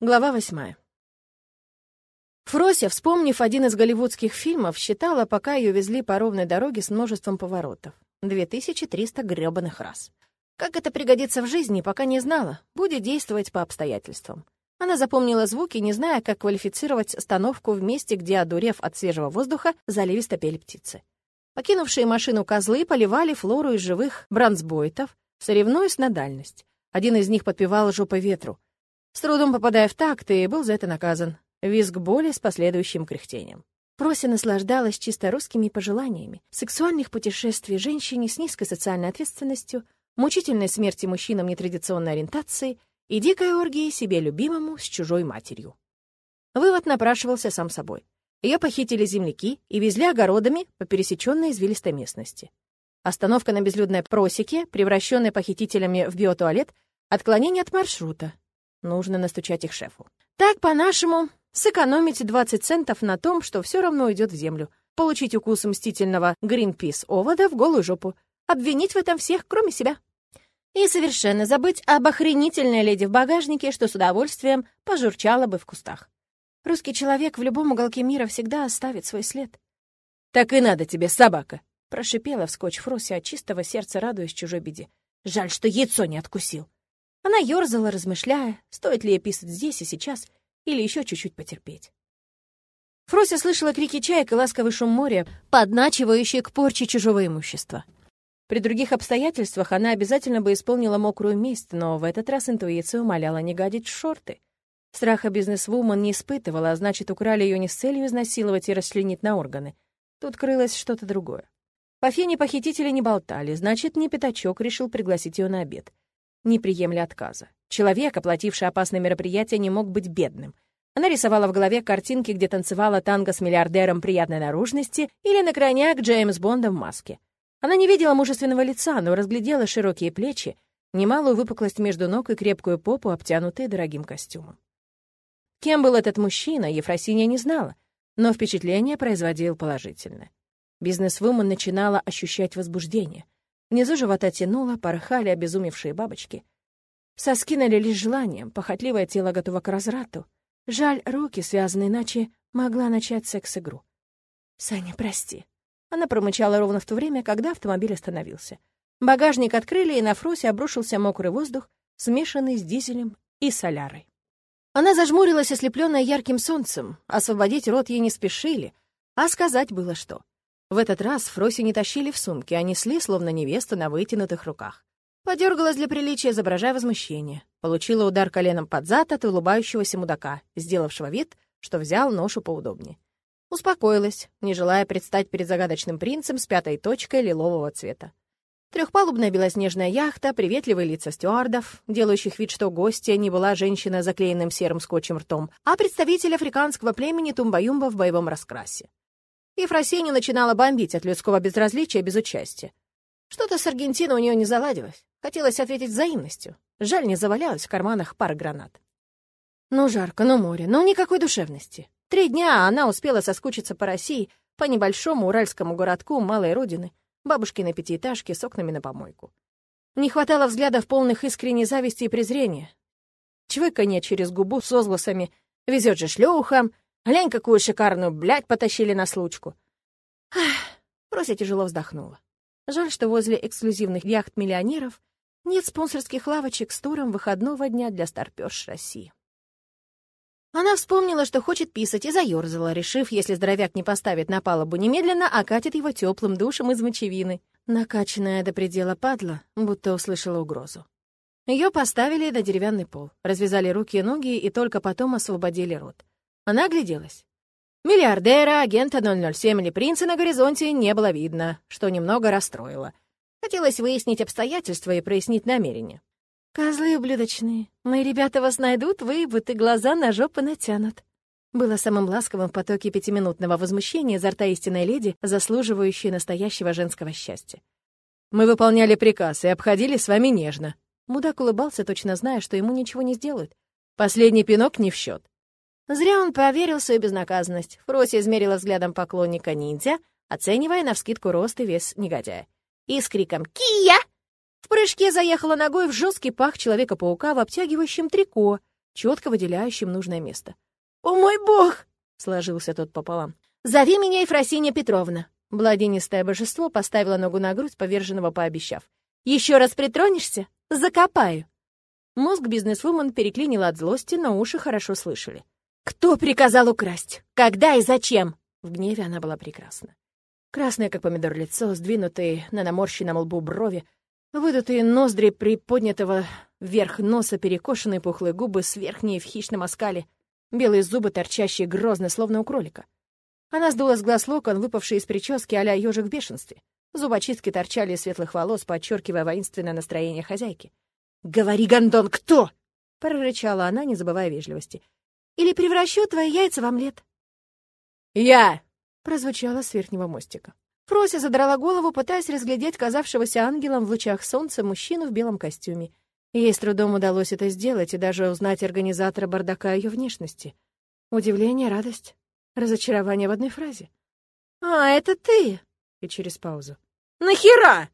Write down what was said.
Глава восьмая. Фрося, вспомнив один из голливудских фильмов, считала, пока ее везли по ровной дороге с множеством поворотов. 2300 грёбаных раз. Как это пригодится в жизни, пока не знала. Будет действовать по обстоятельствам. Она запомнила звуки, не зная, как квалифицировать остановку в месте, где, одурев от свежего воздуха, заливисто пели птицы. Покинувшие машину козлы поливали флору из живых бронзбойтов, соревнуясь на дальность. Один из них подпевал жопой ветру — с трудом попадая в такт, и был за это наказан. Визг боли с последующим кряхтением. Прося наслаждалась чисто русскими пожеланиями, сексуальных путешествий женщине с низкой социальной ответственностью, мучительной смерти мужчинам нетрадиционной ориентации и дикой оргии себе любимому с чужой матерью. Вывод напрашивался сам собой. Ее похитили земляки и везли огородами по пересеченной извилистой местности. Остановка на безлюдной просеке, превращенной похитителями в биотуалет, отклонение от маршрута, Нужно настучать их шефу. Так, по-нашему, сэкономить 20 центов на том, что все равно уйдет в землю. Получить укус мстительного Гринпис овода в голую жопу. Обвинить в этом всех, кроме себя. И совершенно забыть об охренительной леди в багажнике, что с удовольствием пожурчала бы в кустах. Русский человек в любом уголке мира всегда оставит свой след. «Так и надо тебе, собака!» — прошипела вскочь Фрося от чистого сердца, радуясь чужой беде. «Жаль, что яйцо не откусил!» Она ёрзала, размышляя, стоит ли ей писать здесь и сейчас, или еще чуть-чуть потерпеть. Фрося слышала крики чаек и ласковый шум моря, подначивающий к порче чужого имущества. При других обстоятельствах она обязательно бы исполнила мокрую месть, но в этот раз интуиция умоляла не гадить шорты. Страха бизнесвумен не испытывала, а значит, украли ее не с целью изнасиловать и расчленить на органы. Тут крылось что-то другое. По фене похитители не болтали, значит, не пятачок решил пригласить ее на обед не приемля отказа. Человек, оплативший опасное мероприятие, не мог быть бедным. Она рисовала в голове картинки, где танцевала танго с миллиардером приятной наружности или на крайняк Джеймс Бонда в маске. Она не видела мужественного лица, но разглядела широкие плечи, немалую выпуклость между ног и крепкую попу, обтянутые дорогим костюмом. Кем был этот мужчина, Ефросинья не знала, но впечатление производил положительное. Бизнесвумен начинала ощущать возбуждение — Внизу живота тянуло, порхали обезумевшие бабочки. Соски налились желанием, похотливое тело готово к разврату. Жаль, руки связаны, иначе могла начать секс-игру. «Саня, прости». Она промычала ровно в то время, когда автомобиль остановился. Багажник открыли, и на фросе обрушился мокрый воздух, смешанный с дизелем и солярой. Она зажмурилась, ослепленная ярким солнцем. Освободить рот ей не спешили, а сказать было что. В этот раз Фроси не тащили в сумке, а несли, словно невесту, на вытянутых руках. Подергалась для приличия, изображая возмущение. Получила удар коленом под зад от улыбающегося мудака, сделавшего вид, что взял ношу поудобнее. Успокоилась, не желая предстать перед загадочным принцем с пятой точкой лилового цвета. Трехпалубная белоснежная яхта, приветливые лица стюардов, делающих вид, что гостья не была женщина, заклеенным серым скотчем ртом, а представитель африканского племени Тумба-Юмба в боевом раскрасе. Ефросинью начинала бомбить от людского безразличия без участия. Что-то с Аргентиной у нее не заладилось. Хотелось ответить взаимностью. Жаль, не завалялась в карманах пара гранат. Ну, жарко, ну, море, ну, никакой душевности. Три дня а она успела соскучиться по России, по небольшому уральскому городку малой родины, бабушкиной пятиэтажке с окнами на помойку. Не хватало взглядов полных искренней зависти и презрения. Чвыканье через губу с возгласами «Везет же шлюхам», Глянь, какую шикарную блядь потащили на случку. Ах, Прося тяжело вздохнула. Жаль, что возле эксклюзивных яхт миллионеров нет спонсорских лавочек с туром выходного дня для старпёрш России. Она вспомнила, что хочет писать, и заёрзала, решив, если здоровяк не поставит на палубу немедленно, окатит его теплым душем из мочевины. Накачанная до предела падла, будто услышала угрозу. Ее поставили на деревянный пол, развязали руки и ноги и только потом освободили рот. Она огляделась. Миллиардера, агента 007 или принца на горизонте не было видно, что немного расстроило. Хотелось выяснить обстоятельства и прояснить намерения. «Козлы ублюдочные. Мои ребята вас найдут, выебут и глаза на жопу натянут». Было самым ласковым в потоке пятиминутного возмущения изо рта истинной леди, заслуживающей настоящего женского счастья. «Мы выполняли приказ и обходили с вами нежно». Мудак улыбался, точно зная, что ему ничего не сделают. «Последний пинок не в счет. Зря он поверил в свою безнаказанность. Фроси измерила взглядом поклонника ниндзя, оценивая навскидку рост и вес негодяя. И с криком «Кия!» в прыжке заехала ногой в жесткий пах Человека-паука в обтягивающем трико, четко выделяющим нужное место. «О мой бог!» — сложился тот пополам. «Зови меня Ефросинья Петровна!» Бладенистое божество поставило ногу на грудь поверженного, пообещав. «Еще раз притронешься? Закопаю!» Мозг бизнесвумен переклинил от злости, но уши хорошо слышали. «Кто приказал украсть? Когда и зачем?» В гневе она была прекрасна. Красное, как помидор, лицо, сдвинутые на наморщенном лбу брови, выдутые ноздри приподнятого вверх носа, перекошенные пухлые губы с верхней в хищном оскале, белые зубы, торчащие грозно, словно у кролика. Она сдула с глаз локон, выпавший из прически а-ля ёжик в бешенстве. Зубочистки торчали из светлых волос, подчеркивая воинственное настроение хозяйки. «Говори, гондон, кто?» — прорычала она, не забывая вежливости. «Или превращу твои яйца в омлет». «Я!» — прозвучало с верхнего мостика. Фрося задрала голову, пытаясь разглядеть казавшегося ангелом в лучах солнца мужчину в белом костюме. Ей с трудом удалось это сделать и даже узнать организатора бардака ее внешности. Удивление, радость, разочарование в одной фразе. «А, это ты!» И через паузу. «Нахера?»